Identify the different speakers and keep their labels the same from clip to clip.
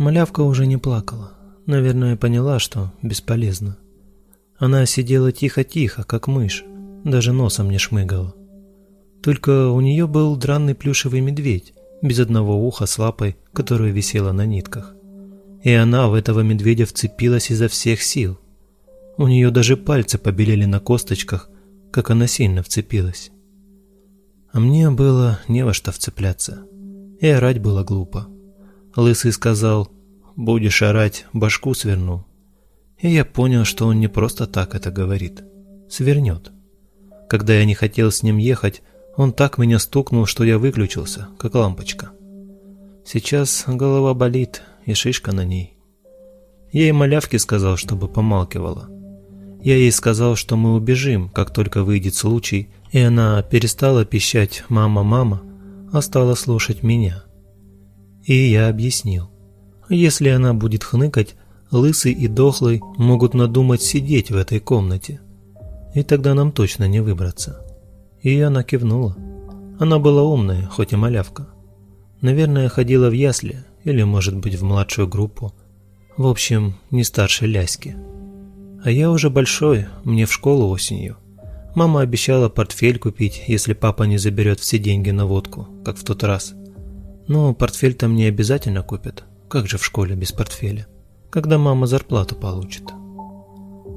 Speaker 1: Малявка уже не плакала. Наверное, поняла, что бесполезно. Она сидела тихо-тихо, как мышь, даже носом не шмыгала. Только у нее был дранный плюшевый медведь, без одного уха с лапой, которая висела на нитках. И она в этого медведя вцепилась изо всех сил. У нее даже пальцы побелели на косточках, как она сильно вцепилась. А мне было не во что вцепляться. И орать было глупо. Лысый сказал, «Будешь орать, башку сверну». И я понял, что он не просто так это говорит. Свернет. Когда я не хотел с ним ехать, он так меня стукнул, что я выключился, как лампочка. Сейчас голова болит, и шишка на ней. Я ей малявке сказал, чтобы помалкивала. Я ей сказал, что мы убежим, как только выйдет случай, и она перестала пищать «мама, мама», а стала слушать меня. И я объяснил. Если она будет хныкать, Лысый и Дохлый могут надумать сидеть в этой комнате. И тогда нам точно не выбраться. И она кивнула. Она была умная, хоть и малявка. Наверное, ходила в ясли, или, может быть, в младшую группу. В общем, не старше Ляськи. А я уже большой, мне в школу осенью. Мама обещала портфель купить, если папа не заберет все деньги на водку, как в тот раз. Ну, портфель-то мне обязательно купят. Как же в школе без портфеля? Когда мама зарплату получит.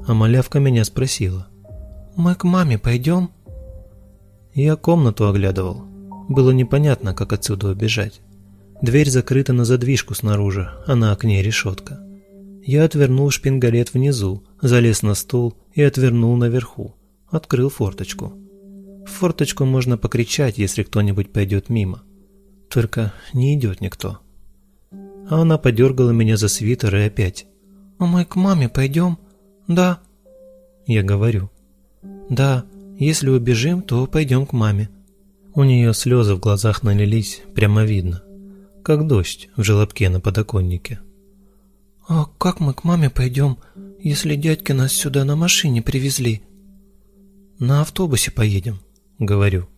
Speaker 1: А малявка меня спросила. «Мы к маме пойдем?» Я комнату оглядывал. Было непонятно, как отсюда убежать. Дверь закрыта на задвижку снаружи, а на окне решетка. Я отвернул шпингалет внизу, залез на стул и отвернул наверху. Открыл форточку. В форточку можно покричать, если кто-нибудь пойдет мимо. Только не идет никто. А она подергала меня за свитер и опять. «А мы к маме пойдем?» «Да». Я говорю. «Да, если убежим, то пойдем к маме». У нее слезы в глазах налились, прямо видно. Как дождь в желобке на подоконнике. «А как мы к маме пойдем, если дядьки нас сюда на машине привезли?» «На автобусе поедем», — говорю.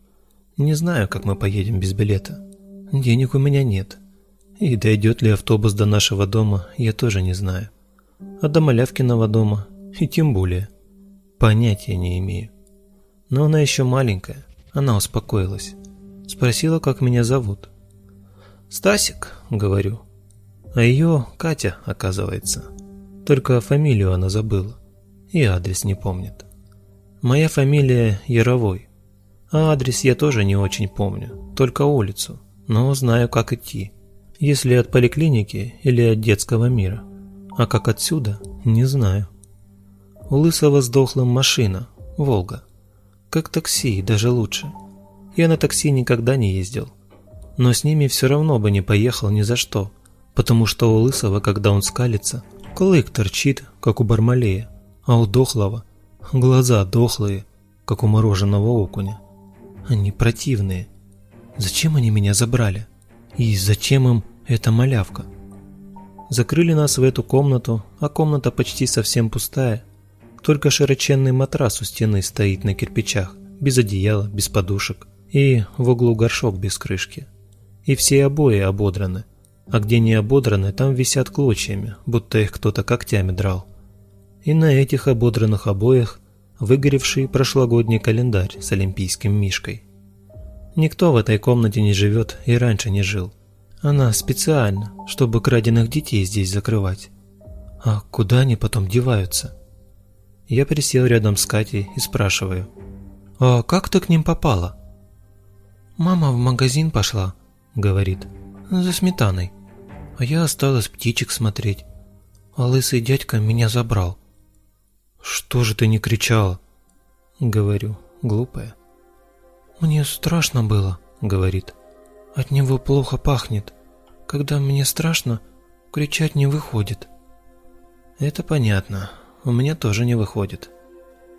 Speaker 1: «Не знаю, как мы поедем без билета. Денег у меня нет. И дойдет ли автобус до нашего дома, я тоже не знаю. А до Малявкиного дома и тем более. Понятия не имею. Но она еще маленькая, она успокоилась. Спросила, как меня зовут. «Стасик», — говорю. А ее Катя, оказывается. Только фамилию она забыла. И адрес не помнит. Моя фамилия Яровой. А адрес я тоже не очень помню, только улицу но знаю, как идти. Если от поликлиники или от детского мира. А как отсюда, не знаю. У Лысого сдохла машина, Волга. Как такси, даже лучше. Я на такси никогда не ездил. Но с ними все равно бы не поехал ни за что, потому что у Лысого, когда он скалится, клык торчит, как у Бармалея, а у Дохлого глаза дохлые, как у мороженого окуня. Они противные, Зачем они меня забрали? И зачем им эта малявка? Закрыли нас в эту комнату, а комната почти совсем пустая. Только широченный матрас у стены стоит на кирпичах, без одеяла, без подушек. И в углу горшок без крышки. И все обои ободраны. А где не ободраны, там висят клочьями, будто их кто-то когтями драл. И на этих ободранных обоях выгоревший прошлогодний календарь с олимпийским мишкой. Никто в этой комнате не живет и раньше не жил. Она специально, чтобы краденных детей здесь закрывать. А куда они потом деваются? Я присел рядом с Катей и спрашиваю. «А как ты к ним попала?» «Мама в магазин пошла», — говорит, — «за сметаной. А я осталась птичек смотреть. А лысый дядька меня забрал». «Что же ты не кричала?» — говорю, глупая. «Мне страшно было», — говорит. «От него плохо пахнет. Когда мне страшно, кричать не выходит». «Это понятно. У меня тоже не выходит.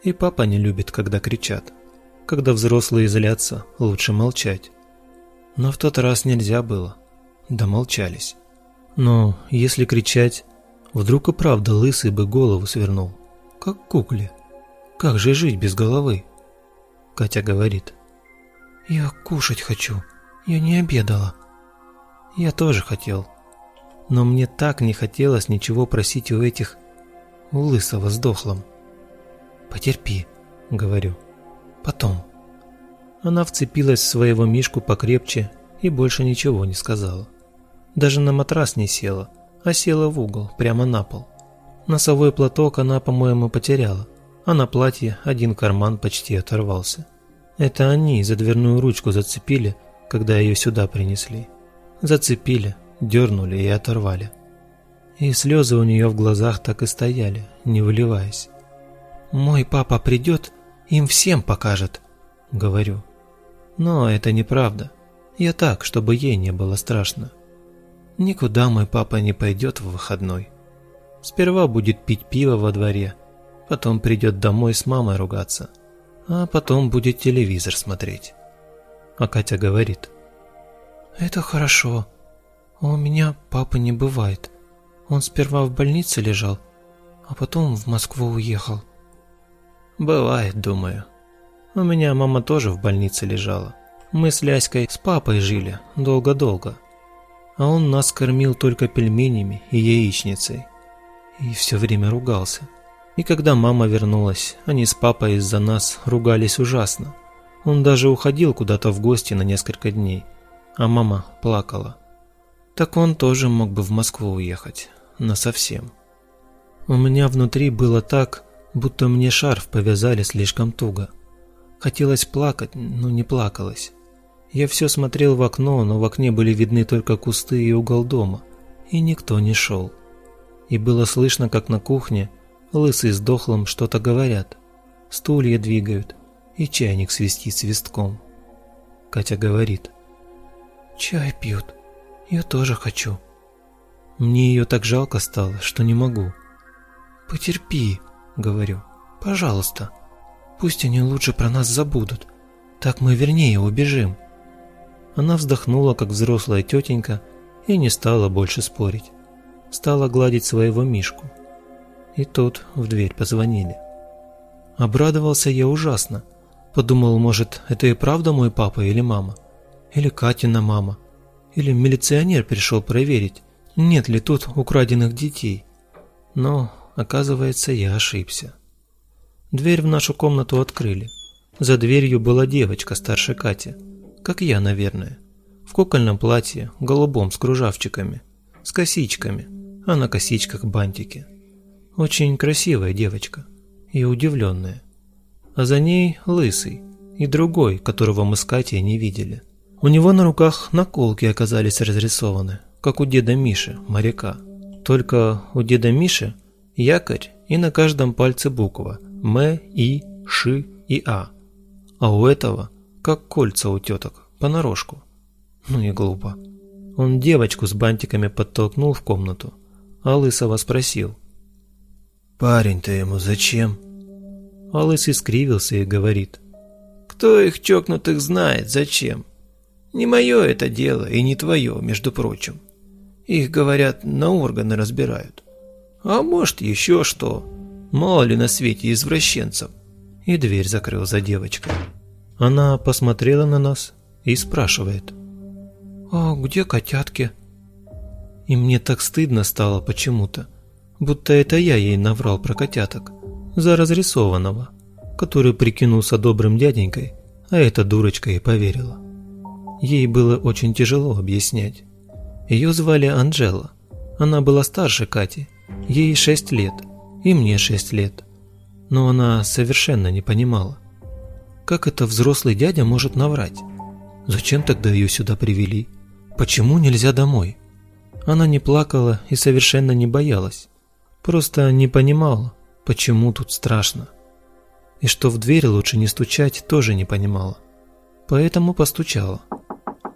Speaker 1: И папа не любит, когда кричат. Когда взрослые злятся, лучше молчать. Но в тот раз нельзя было. Да молчались. Но если кричать, вдруг и правда лысый бы голову свернул. Как кукле. Как же жить без головы?» Катя говорит. «Я кушать хочу. Я не обедала». Я тоже хотел. Но мне так не хотелось ничего просить у этих... у лысого с дохлым. «Потерпи», — говорю. «Потом». Она вцепилась в своего мишку покрепче и больше ничего не сказала. Даже на матрас не села, а села в угол, прямо на пол. Носовой платок она, по-моему, потеряла, а на платье один карман почти оторвался. Это они за дверную ручку зацепили, когда ее сюда принесли. Зацепили, дернули и оторвали. И слезы у нее в глазах так и стояли, не выливаясь. «Мой папа придет, им всем покажет», — говорю. Но это неправда. Я так, чтобы ей не было страшно. Никуда мой папа не пойдет в выходной. Сперва будет пить пиво во дворе, потом придет домой с мамой ругаться, а потом будет телевизор смотреть. А Катя говорит. «Это хорошо. У меня папы не бывает. Он сперва в больнице лежал, а потом в Москву уехал». «Бывает, думаю. У меня мама тоже в больнице лежала. Мы с Ляськой с папой жили долго-долго. А он нас кормил только пельменями и яичницей. И все время ругался. И когда мама вернулась, они с папой из-за нас ругались ужасно. Он даже уходил куда-то в гости на несколько дней, а мама плакала. Так он тоже мог бы в Москву уехать, насовсем. У меня внутри было так, будто мне шарф повязали слишком туго. Хотелось плакать, но не плакалось. Я все смотрел в окно, но в окне были видны только кусты и угол дома, и никто не шел. И было слышно, как на кухне лысый с дохлым что-то говорят, стулья двигают, и чайник свистит свистком. Катя говорит. «Чай пьют. Я тоже хочу». Мне ее так жалко стало, что не могу. «Потерпи», — говорю. «Пожалуйста». Пусть они лучше про нас забудут. Так мы вернее убежим. Она вздохнула, как взрослая тетенька, и не стала больше спорить. Стала гладить своего Мишку. И тут в дверь позвонили. Обрадовался я ужасно. Подумал, может, это и правда мой папа или мама? Или Катина мама? Или милиционер пришел проверить, нет ли тут украденных детей? Но, оказывается, я ошибся. Дверь в нашу комнату открыли. За дверью была девочка старше Кати, как я, наверное, в кукольном платье, голубом с кружавчиками, с косичками, а на косичках бантики. Очень красивая девочка и удивленная. А за ней лысый и другой, которого мы с Катей не видели. У него на руках наколки оказались разрисованы, как у деда Миши, моряка. Только у деда Миши якорь и на каждом пальце буква – М, И, Ш и А. А у этого, как кольца у теток, понарошку. Ну и глупо. Он девочку с бантиками подтолкнул в комнату, а Лысого спросил. «Парень-то ему зачем?» А Лысый скривился и говорит. «Кто их чокнутых знает, зачем? Не мое это дело и не твое, между прочим. Их, говорят, на органы разбирают. А может, еще что. Мало ли на свете извращенцев. И дверь закрыл за девочкой. Она посмотрела на нас и спрашивает. «А где котятки?» И мне так стыдно стало почему-то, будто это я ей наврал про котяток, за разрисованного, который прикинулся добрым дяденькой, а эта дурочка и поверила. Ей было очень тяжело объяснять. Ее звали Анжела. Она была старше Кати, ей шесть лет – и мне шесть лет. Но она совершенно не понимала. Как это взрослый дядя может наврать? Зачем тогда ее сюда привели? Почему нельзя домой? Она не плакала и совершенно не боялась. Просто не понимала, почему тут страшно. И что в дверь лучше не стучать, тоже не понимала. Поэтому постучала.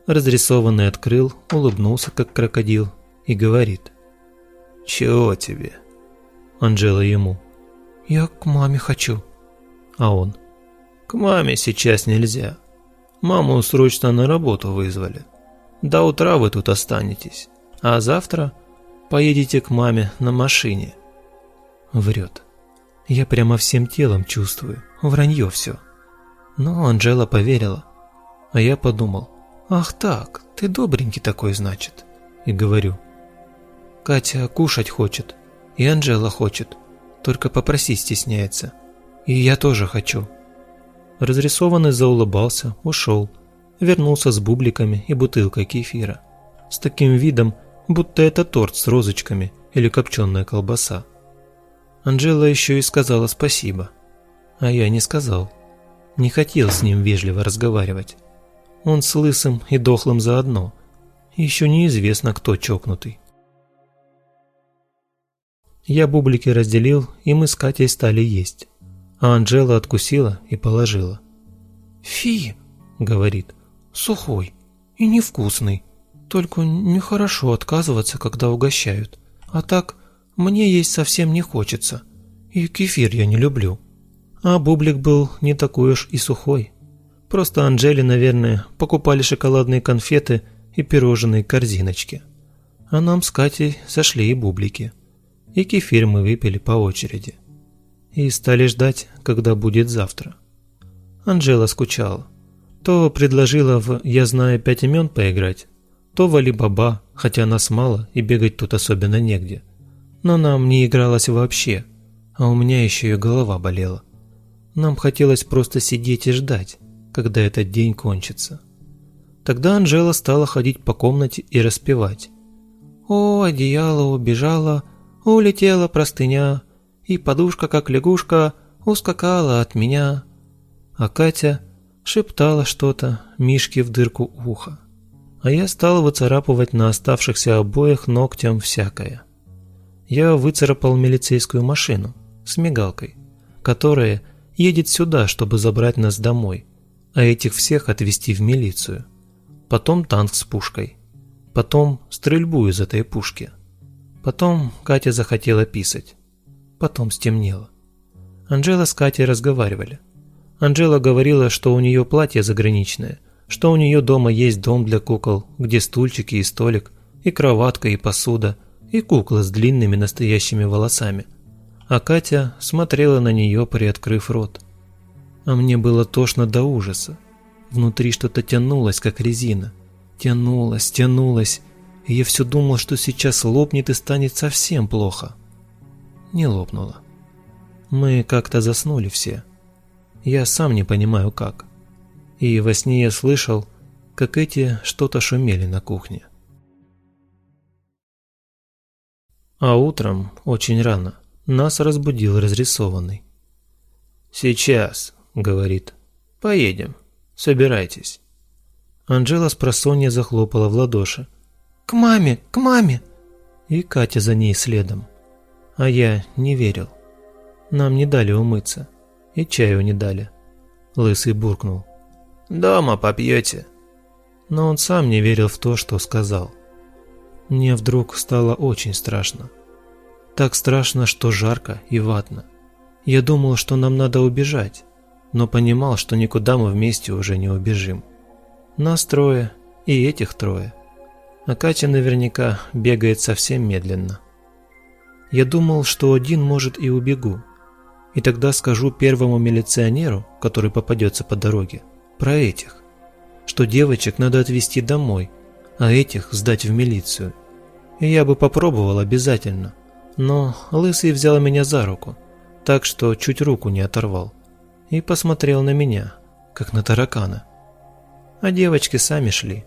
Speaker 1: Разрисованный открыл, улыбнулся, как крокодил, и говорит. «Чего тебе?» Анжела ему. «Я к маме хочу». А он. «К маме сейчас нельзя. Маму срочно на работу вызвали. До утра вы тут останетесь, а завтра поедете к маме на машине». Врет. Я прямо всем телом чувствую, вранье все. Но Анжела поверила. А я подумал, ах так, ты добренький такой, значит. И говорю, Катя кушать хочет, и Анжела хочет, только попросить стесняется. И я тоже хочу. Разрисованный заулыбался, ушел, вернулся с бубликами и бутылкой кефира. С таким видом, будто это торт с розочками или копченая колбаса. Анжела еще и сказала спасибо. А я не сказал. Не хотел с ним вежливо разговаривать. Он с лысым и дохлым заодно. Еще неизвестно, кто чокнутый. Я бублики разделил, и мы с Катей стали есть. А Анжела откусила и положила. «Фи!» – говорит. «Сухой и невкусный. Только нехорошо отказываться, когда угощают. А так, мне есть совсем не хочется. И кефир я не люблю». А бублик был не такой уж и сухой. Просто Анжеле, наверное, покупали шоколадные конфеты и пирожные корзиночки. А нам с Катей сошли и бублики. И кефир мы выпили по очереди. И стали ждать, когда будет завтра. Анжела скучала. То предложила в «Я знаю пять имен» поиграть, то в Али-Баба, хотя нас мало и бегать тут особенно негде. Но нам не игралось вообще, а у меня еще и голова болела. Нам хотелось просто сидеть и ждать, когда этот день кончится. Тогда Анжела стала ходить по комнате и распевать. «О, одеяло убежало, улетела простыня, и подушка, как лягушка, ускакала от меня». А Катя шептала что-то Мишке в дырку уха. А я стал выцарапывать на оставшихся обоях ногтем всякое. Я выцарапал милицейскую машину с мигалкой, которая едет сюда, чтобы забрать нас домой, а этих всех отвезти в милицию. Потом танк с пушкой. Потом стрельбу из этой пушки. Потом Катя захотела писать. Потом стемнело. Анжела с Катей разговаривали. Анжела говорила, что у нее платье заграничное, что у нее дома есть дом для кукол, где стульчики и столик, и кроватка, и посуда, и кукла с длинными настоящими волосами – а Катя смотрела на нее, приоткрыв рот. А мне было тошно до ужаса. Внутри что-то тянулось, как резина. Тянулось, тянулось, и я все думал, что сейчас лопнет и станет совсем плохо. Не лопнуло. Мы как-то заснули все. Я сам не понимаю как. И во сне я слышал, как эти что-то шумели на кухне. А утром, очень рано, нас разбудил разрисованный. «Сейчас», — говорит, — «поедем, собирайтесь». Анжела с просонья захлопала в ладоши. «К маме, к маме!» И Катя за ней следом. А я не верил. Нам не дали умыться. И чаю не дали. Лысый буркнул. «Дома попьете». Но он сам не верил в то, что сказал. Мне вдруг стало очень страшно. Так страшно, что жарко и ватно. Я думал, что нам надо убежать, но понимал, что никуда мы вместе уже не убежим. Нас трое и этих трое. А Катя наверняка бегает совсем медленно. Я думал, что один может и убегу. И тогда скажу первому милиционеру, который попадется по дороге, про этих. Что девочек надо отвезти домой, а этих сдать в милицию. И я бы попробовал обязательно но Лысый взял меня за руку, так что чуть руку не оторвал, и посмотрел на меня, как на таракана. А девочки сами шли.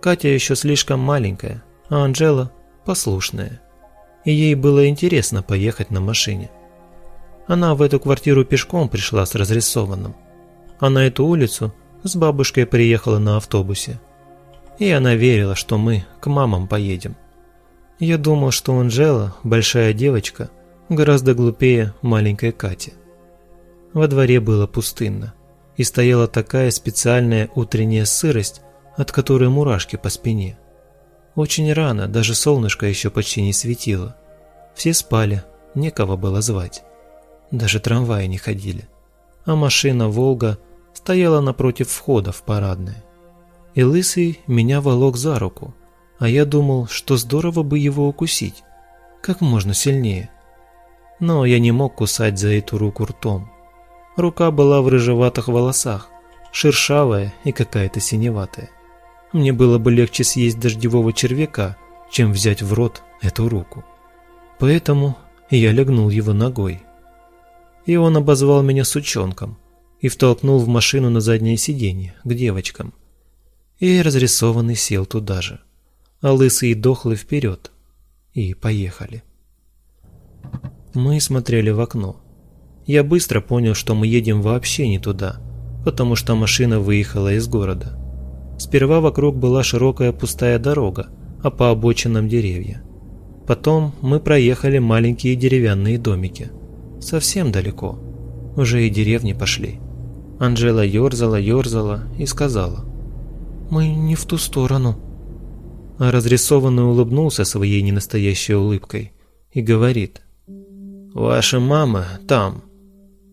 Speaker 1: Катя еще слишком маленькая, а Анжела послушная. И ей было интересно поехать на машине. Она в эту квартиру пешком пришла с разрисованным, а на эту улицу с бабушкой приехала на автобусе. И она верила, что мы к мамам поедем. Я думал, что Анжела, большая девочка, гораздо глупее маленькой Кати. Во дворе было пустынно, и стояла такая специальная утренняя сырость, от которой мурашки по спине. Очень рано, даже солнышко еще почти не светило. Все спали, некого было звать. Даже трамваи не ходили. А машина «Волга» стояла напротив входа в парадное. И Лысый меня волок за руку – а я думал, что здорово бы его укусить, как можно сильнее. Но я не мог кусать за эту руку ртом. Рука была в рыжеватых волосах, шершавая и какая-то синеватая. Мне было бы легче съесть дождевого червяка, чем взять в рот эту руку. Поэтому я легнул его ногой. И он обозвал меня сучонком и втолкнул в машину на заднее сиденье, к девочкам. И разрисованный сел туда же, а лысый и дохлый вперед. И поехали. Мы смотрели в окно. Я быстро понял, что мы едем вообще не туда, потому что машина выехала из города. Сперва вокруг была широкая пустая дорога, а по обочинам деревья. Потом мы проехали маленькие деревянные домики. Совсем далеко. Уже и деревни пошли. Анжела ерзала, ерзала и сказала. «Мы не в ту сторону». А разрисованный улыбнулся своей ненастоящей улыбкой и говорит. «Ваша мама там.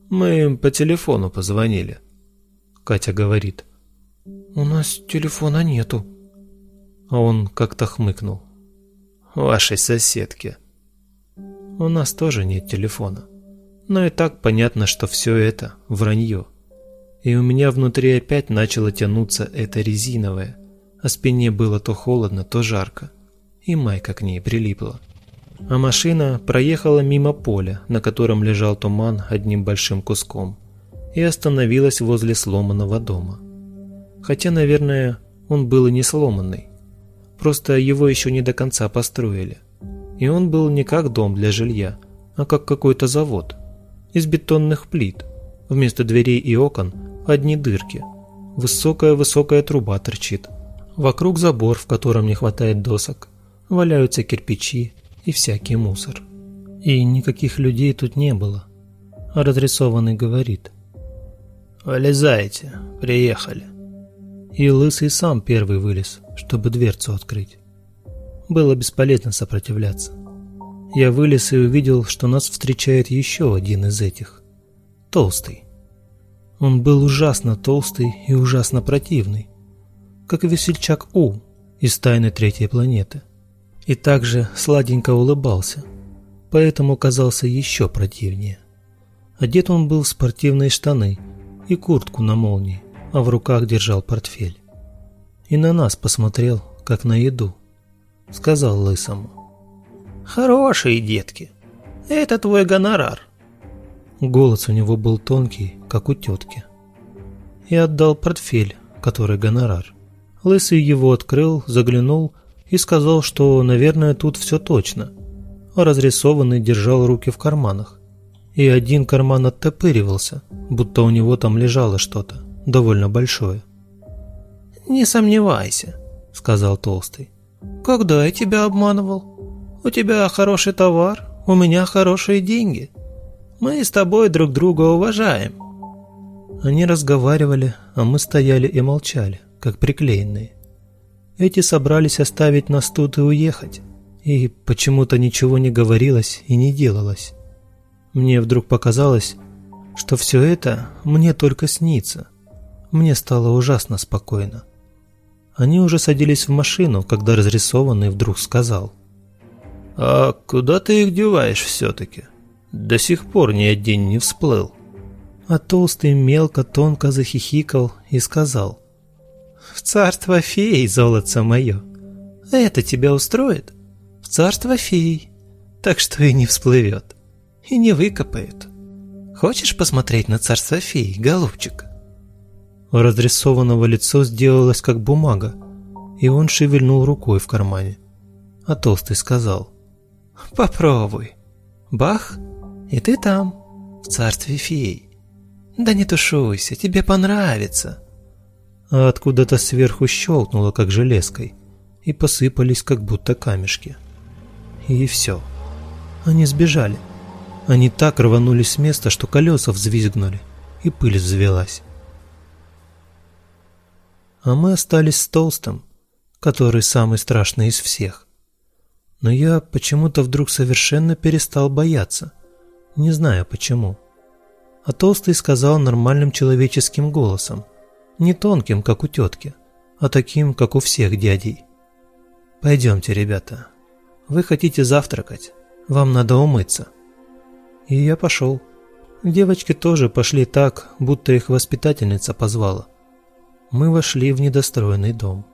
Speaker 1: Мы им по телефону позвонили». Катя говорит. «У нас телефона нету». А он как-то хмыкнул. «Вашей соседки». «У нас тоже нет телефона. Но и так понятно, что все это вранье. И у меня внутри опять начало тянуться это резиновое, а спине было то холодно, то жарко, и майка к ней прилипла а машина проехала мимо поля, на котором лежал туман одним большим куском, и остановилась возле сломанного дома. Хотя, наверное, он был и не сломанный. Просто его еще не до конца построили. И он был не как дом для жилья, а как какой-то завод. Из бетонных плит. Вместо дверей и окон одни дырки. Высокая-высокая труба торчит. Вокруг забор, в котором не хватает досок. Валяются кирпичи, и всякий мусор. И никаких людей тут не было. Разрисованный говорит. «Вылезайте, приехали». И Лысый сам первый вылез, чтобы дверцу открыть. Было бесполезно сопротивляться. Я вылез и увидел, что нас встречает еще один из этих. Толстый. Он был ужасно толстый и ужасно противный. Как весельчак У из «Тайны третьей планеты» и также сладенько улыбался, поэтому казался еще противнее. Одет он был в спортивные штаны и куртку на молнии, а в руках держал портфель. И на нас посмотрел, как на еду. Сказал лысому. «Хорошие детки. Это твой гонорар». Голос у него был тонкий, как у тетки. И отдал портфель, который гонорар. Лысый его открыл, заглянул и сказал, что, наверное, тут все точно. Разрисованный держал руки в карманах. И один карман оттопыривался, будто у него там лежало что-то, довольно большое. «Не сомневайся», — сказал Толстый. «Когда я тебя обманывал? У тебя хороший товар, у меня хорошие деньги. Мы с тобой друг друга уважаем». Они разговаривали, а мы стояли и молчали, как приклеенные. Эти собрались оставить нас тут и уехать. И почему-то ничего не говорилось и не делалось. Мне вдруг показалось, что все это мне только снится. Мне стало ужасно спокойно. Они уже садились в машину, когда разрисованный вдруг сказал. «А куда ты их деваешь все-таки? До сих пор ни один не всплыл». А толстый мелко, тонко захихикал и сказал. В царство фей, золотце мое. Это тебя устроит? В царство фей. Так что и не всплывет. И не выкопают. Хочешь посмотреть на царство фей, голубчик? Разрисованного лицо сделалось как бумага, и он шевельнул рукой в кармане. А толстый сказал, «Попробуй. Бах, и ты там, в царстве фей. Да не тушуйся, тебе понравится» а откуда-то сверху щелкнуло, как железкой, и посыпались, как будто камешки. И все. Они сбежали. Они так рванулись с места, что колеса взвизгнули, и пыль взвелась. А мы остались с Толстым, который самый страшный из всех. Но я почему-то вдруг совершенно перестал бояться, не знаю почему. А Толстый сказал нормальным человеческим голосом – не тонким, как у тетки, а таким, как у всех дядей. «Пойдемте, ребята. Вы хотите завтракать. Вам надо умыться». И я пошел. Девочки тоже пошли так, будто их воспитательница позвала. Мы вошли в недостроенный дом.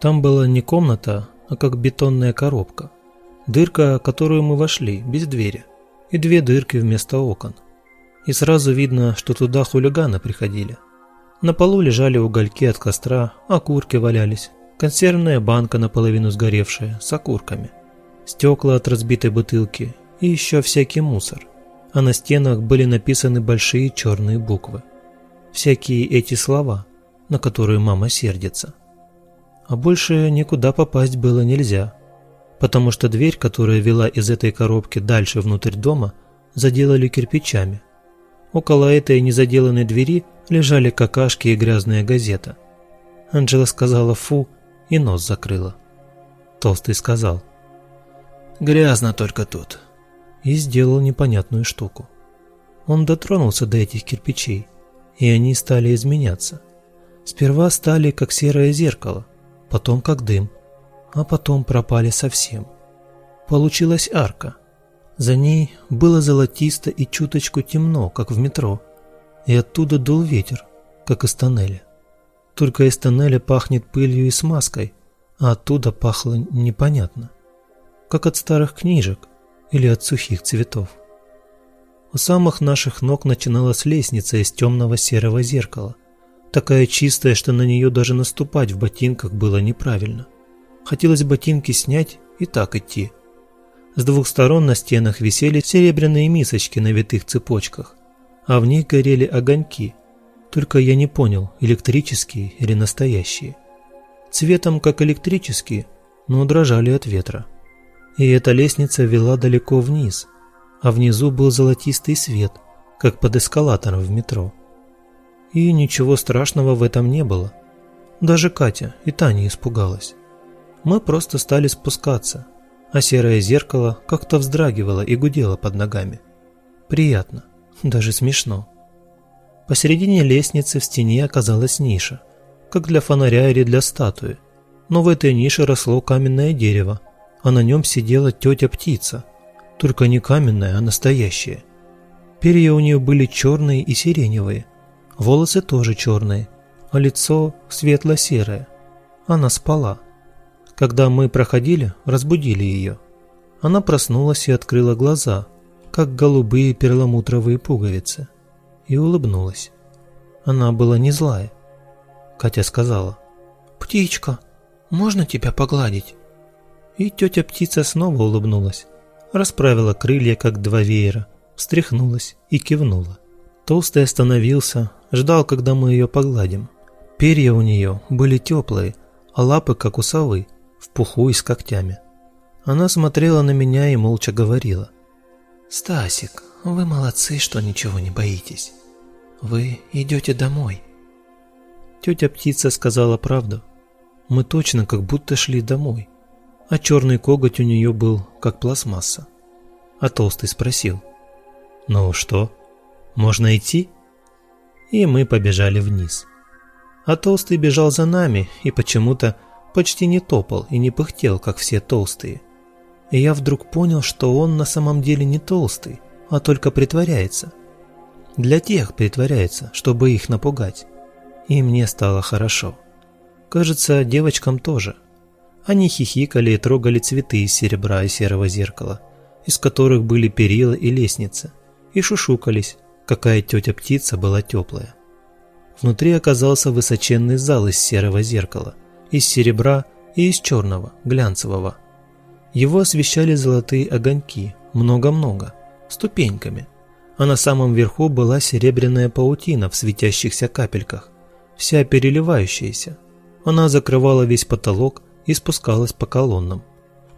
Speaker 1: Там была не комната, а как бетонная коробка. Дырка, которую мы вошли, без двери. И две дырки вместо окон. И сразу видно, что туда хулиганы приходили. На полу лежали угольки от костра, окурки валялись, консервная банка наполовину сгоревшая, с окурками, стекла от разбитой бутылки и еще всякий мусор. А на стенах были написаны большие черные буквы. Всякие эти слова, на которые мама сердится. А больше никуда попасть было нельзя, потому что дверь, которая вела из этой коробки дальше внутрь дома, заделали кирпичами. Около этой незаделанной двери лежали какашки и грязная газета. Анжела сказала «фу» и нос закрыла. Толстый сказал «Грязно только тут» и сделал непонятную штуку. Он дотронулся до этих кирпичей, и они стали изменяться. Сперва стали как серое зеркало, потом как дым, а потом пропали совсем. Получилась арка. За ней было золотисто и чуточку темно, как в метро – и оттуда дул ветер, как из тоннеля. Только из тоннеля пахнет пылью и смазкой, а оттуда пахло непонятно, как от старых книжек или от сухих цветов. У самых наших ног начиналась лестница из темного серого зеркала, такая чистая, что на нее даже наступать в ботинках было неправильно. Хотелось ботинки снять и так идти. С двух сторон на стенах висели серебряные мисочки на витых цепочках, а в них горели огоньки, только я не понял, электрические или настоящие. Цветом как электрические, но дрожали от ветра. И эта лестница вела далеко вниз, а внизу был золотистый свет, как под эскалатором в метро. И ничего страшного в этом не было. Даже Катя и Таня испугалась. Мы просто стали спускаться, а серое зеркало как-то вздрагивало и гудело под ногами. Приятно даже смешно. Посередине лестницы в стене оказалась ниша, как для фонаря или для статуи. Но в этой нише росло каменное дерево, а на нем сидела тетя-птица. Только не каменная, а настоящая. Перья у нее были черные и сиреневые, волосы тоже черные, а лицо светло-серое. Она спала. Когда мы проходили, разбудили ее. Она проснулась и открыла глаза – как голубые перламутровые пуговицы, и улыбнулась. Она была не злая. Катя сказала, «Птичка, можно тебя погладить?» И тетя-птица снова улыбнулась, расправила крылья, как два веера, встряхнулась и кивнула. Толстый остановился, ждал, когда мы ее погладим. Перья у нее были теплые, а лапы, как у совы, в пуху и с когтями. Она смотрела на меня и молча говорила – «Стасик, вы молодцы, что ничего не боитесь. Вы идете домой». Тетя птица сказала правду. Мы точно как будто шли домой. А черный коготь у нее был как пластмасса. А толстый спросил. «Ну что, можно идти?» И мы побежали вниз. А толстый бежал за нами и почему-то почти не топал и не пыхтел, как все толстые – и я вдруг понял, что он на самом деле не толстый, а только притворяется. Для тех притворяется, чтобы их напугать. И мне стало хорошо. Кажется, девочкам тоже. Они хихикали и трогали цветы из серебра и серого зеркала, из которых были перила и лестница, и шушукались, какая тетя-птица была теплая. Внутри оказался высоченный зал из серого зеркала, из серебра и из черного, глянцевого. Его освещали золотые огоньки, много-много, ступеньками, а на самом верху была серебряная паутина в светящихся капельках, вся переливающаяся. Она закрывала весь потолок и спускалась по колоннам.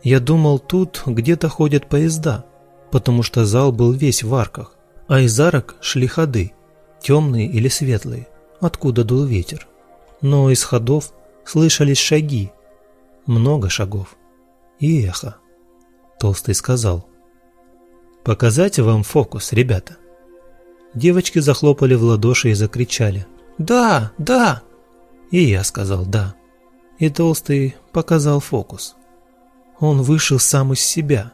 Speaker 1: Я думал, тут где-то ходят поезда, потому что зал был весь в арках, а из арок шли ходы, темные или светлые, откуда дул ветер. Но из ходов слышались шаги, много шагов и эхо. Толстый сказал. «Показать вам фокус, ребята?» Девочки захлопали в ладоши и закричали. «Да, да!» И я сказал «да». И Толстый показал фокус. Он вышел сам из себя.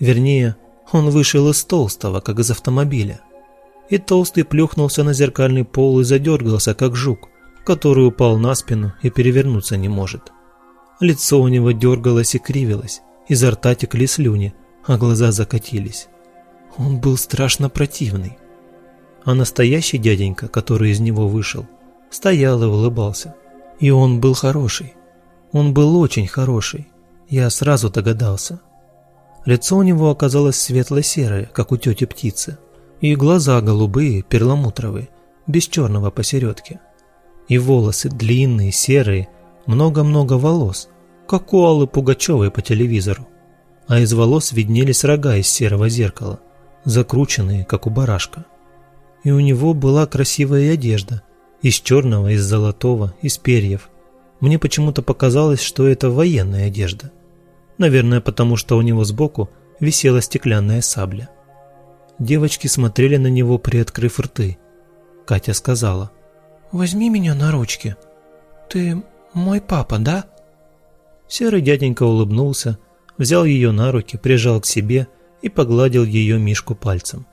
Speaker 1: Вернее, он вышел из Толстого, как из автомобиля. И Толстый плюхнулся на зеркальный пол и задергался, как жук, который упал на спину и перевернуться не может. Лицо у него дергалось и кривилось, изо рта текли слюни, а глаза закатились. Он был страшно противный. А настоящий дяденька, который из него вышел, стоял и улыбался. И он был хороший. Он был очень хороший. Я сразу догадался. Лицо у него оказалось светло-серое, как у тети птицы, и глаза голубые, перламутровые, без черного посередке. И волосы длинные, серые, много-много волос, как у Аллы Пугачевой по телевизору. А из волос виднелись рога из серого зеркала, закрученные, как у барашка. И у него была красивая одежда, из черного, из золотого, из перьев. Мне почему-то показалось, что это военная одежда. Наверное, потому что у него сбоку висела стеклянная сабля. Девочки смотрели на него, приоткрыв рты. Катя сказала, «Возьми меня на ручки. Ты мой папа, да?» Серый дяденька улыбнулся, взял ее на руки, прижал к себе и погладил ее мишку пальцем.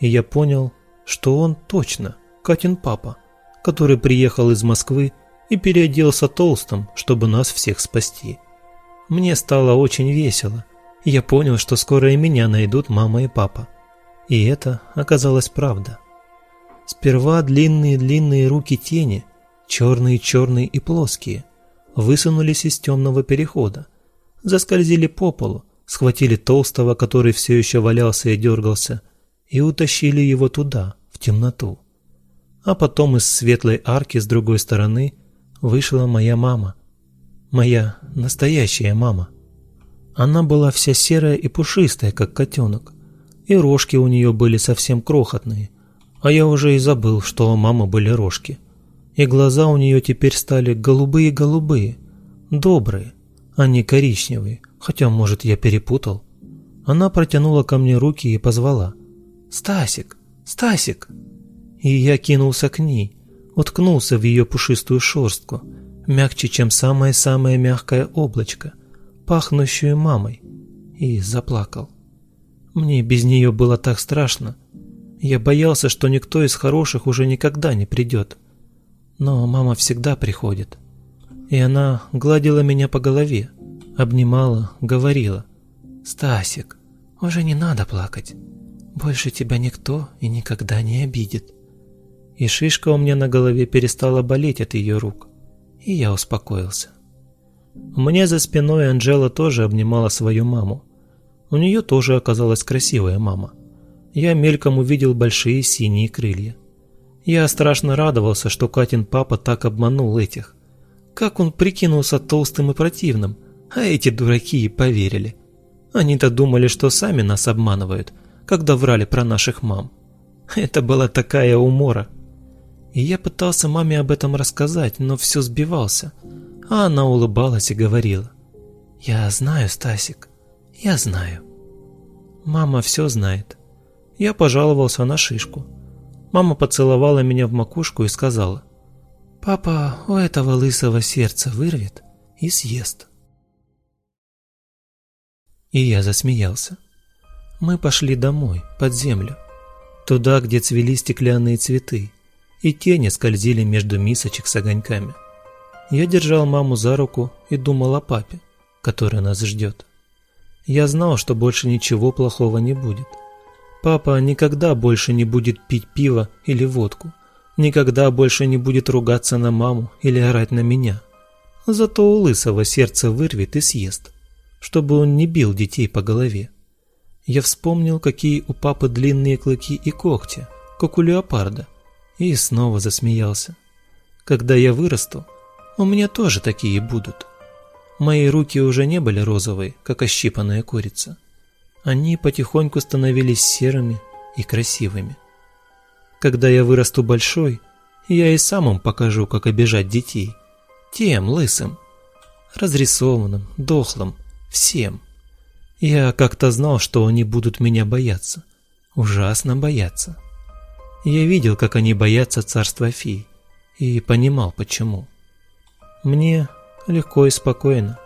Speaker 1: И я понял, что он точно Катин папа, который приехал из Москвы и переоделся толстым, чтобы нас всех спасти. Мне стало очень весело. Я понял, что скоро и меня найдут мама и папа. И это оказалось правда. Сперва длинные-длинные руки тени, черные-черные и плоские, высунулись из темного перехода, заскользили по полу, схватили толстого, который все еще валялся и дергался, и утащили его туда, в темноту. А потом из светлой арки с другой стороны вышла моя мама, Моя настоящая мама. Она была вся серая и пушистая, как котенок. И рожки у нее были совсем крохотные. А я уже и забыл, что у мамы были рожки. И глаза у нее теперь стали голубые-голубые, добрые, а не коричневые, хотя, может, я перепутал. Она протянула ко мне руки и позвала. «Стасик! Стасик!» И я кинулся к ней, уткнулся в ее пушистую шерстку – мягче, чем самое-самое мягкое облачко, пахнущее мамой, и заплакал. Мне без нее было так страшно. Я боялся, что никто из хороших уже никогда не придет. Но мама всегда приходит. И она гладила меня по голове, обнимала, говорила. «Стасик, уже не надо плакать. Больше тебя никто и никогда не обидит». И шишка у меня на голове перестала болеть от ее рук и я успокоился. Мне за спиной Анжела тоже обнимала свою маму. У нее тоже оказалась красивая мама. Я мельком увидел большие синие крылья. Я страшно радовался, что Катин папа так обманул этих. Как он прикинулся толстым и противным, а эти дураки и поверили. Они-то думали, что сами нас обманывают, когда врали про наших мам. Это была такая умора. И я пытался маме об этом рассказать, но все сбивался. А она улыбалась и говорила. «Я знаю, Стасик, я знаю». Мама все знает. Я пожаловался на шишку. Мама поцеловала меня в макушку и сказала. «Папа у этого лысого сердца вырвет и съест». И я засмеялся. Мы пошли домой, под землю, туда, где цвели стеклянные цветы, и тени скользили между мисочек с огоньками. Я держал маму за руку и думал о папе, который нас ждет. Я знал, что больше ничего плохого не будет. Папа никогда больше не будет пить пиво или водку, никогда больше не будет ругаться на маму или орать на меня. Зато у лысого сердце вырвет и съест, чтобы он не бил детей по голове. Я вспомнил, какие у папы длинные клыки и когти, как у леопарда – и снова засмеялся. Когда я вырасту, у меня тоже такие будут. Мои руки уже не были розовые, как ощипанная курица. Они потихоньку становились серыми и красивыми. Когда я вырасту большой, я и сам им покажу, как обижать детей. Тем, лысым, разрисованным, дохлым, всем. Я как-то знал, что они будут меня бояться. Ужасно бояться. Я видел, как они боятся царства фей, и понимал, почему. Мне легко и спокойно.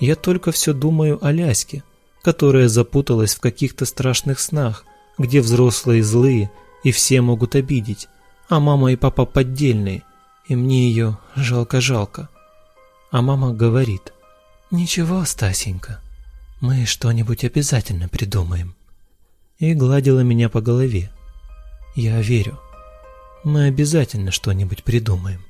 Speaker 1: Я только все думаю о Ляске, которая запуталась в каких-то страшных снах, где взрослые злые и все могут обидеть, а мама и папа поддельные, и мне ее жалко-жалко. А мама говорит, «Ничего, Стасенька, мы что-нибудь обязательно придумаем». И гладила меня по голове. Я верю, мы обязательно что-нибудь придумаем.